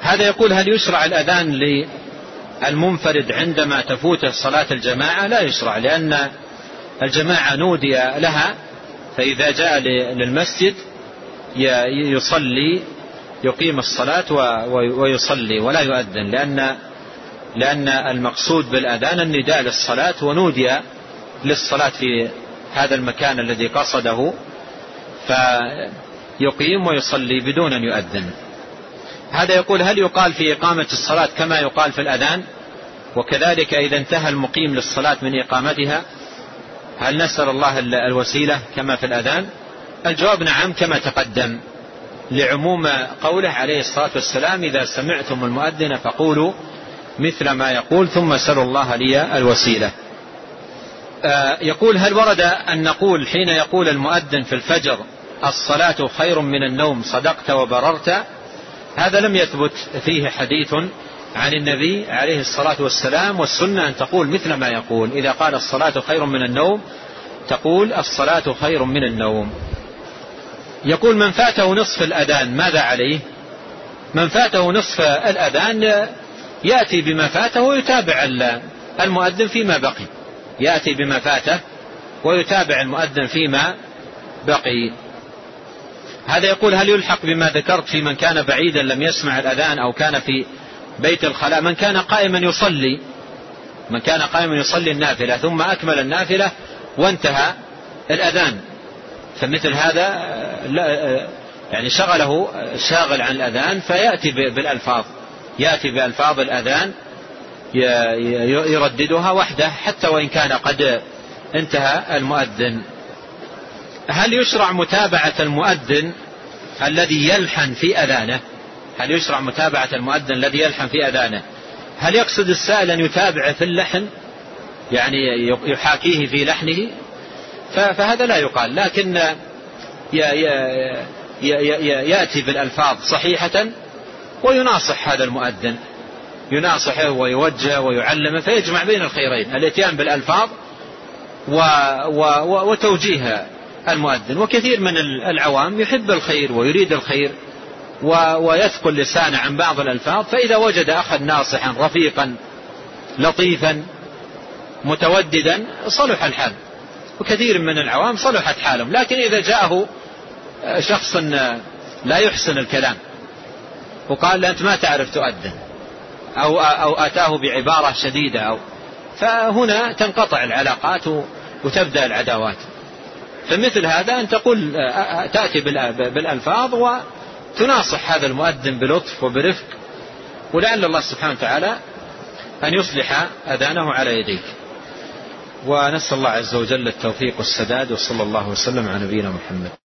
هذا يقول هل يشرع الأذان للمنفرد عندما تفوته صلاة الجماعة؟ لا يشرع لأن الجماعة نودي لها فإذا جاء للمسجد يصلي يقيم الصلاة ويصلي ولا يؤذن لأن لأن المقصود بالأذان النداء للصلاة ونودي للصلاة في هذا المكان الذي قصده فيقيم ويصلي بدون أن يؤذن. هذا يقول هل يقال في إقامة الصلاة كما يقال في الأذان؟ وكذلك إذا انتهى المقيم للصلاة من إقامتها هل نسأل الله الوسيلة كما في الأذان؟ الجواب نعم كما تقدم. لعموم قوله عليه الصلاة والسلام إذا سمعتم المؤذن فقولوا مثل ما يقول ثم سلوا الله لي الوسيلة. آه، يقول هل ورد أن نقول حين يقول المؤذن في الفجر الصلاة خير من النوم صدقت وبررت؟ هذا لم يثبت فيه حديث عن النبي عليه الصلاة والسلام والسنة أن تقول مثل ما يقول. إذا قال الصلاة خير من النوم تقول الصلاة خير من النوم. يقول من فاته نصف الأذان ماذا عليه؟ من فاته نصف الأذان يأتي بما فاته ويتابع المؤذن فيما بقي. يأتي بما فاته ويتابع المؤذن فيما بقي. هذا يقول هل يلحق بما ذكرت في من كان بعيدا لم يسمع الأذان أو كان في بيت الخلاء؟ من كان قائما يصلي من كان قائما يصلي النافلة ثم أكمل النافلة وانتهى الأذان. فمثل هذا يعني شغله شاغل عن الأذان فيأتي بالألفاظ يأتي بألفاظ الأذان يرددها وحده حتى وإن كان قد انتهى المؤذن. هل يشرع متابعة المؤذن الذي يلحن في أذانه؟ هل يشرع متابعة المؤذن الذي يلحن في أذانه؟ هل يقصد السائل أن يتابع في اللحن؟ يعني يحاكيه في لحنه؟ فهذا لا يقال لكن يأتي بالألفاظ صحيحة ويناصح هذا المؤذن. يناصحه ويوجه ويعلمه فيجمع بين الخيرين الإتيان بالألفاظ و و وتوجيه المؤذن. وكثير من العوام يحب الخير ويريد الخير ويثقل لسانه عن بعض الألفاظ فإذا وجد أخا ناصحا رفيقا لطيفا متوددا صلح الحال. وكثير من العوام صلحت حالهم لكن إذا جاءه شخص لا يحسن الكلام وقال أنت ما تعرف تؤذن أو, أو أتاه بعبارة شديدة أو فهنا تنقطع العلاقات وتبدأ العداوات. فمثل هذا أن تقول تأتي بالألفاظ وتناصح هذا المؤذن بلطف وبرفق ولعل الله سبحانه وتعالى أن يصلح أذانه على يديك. ونسأل الله عز وجل التوفيق والسداد وصلى الله وسلم على نبينا محمد.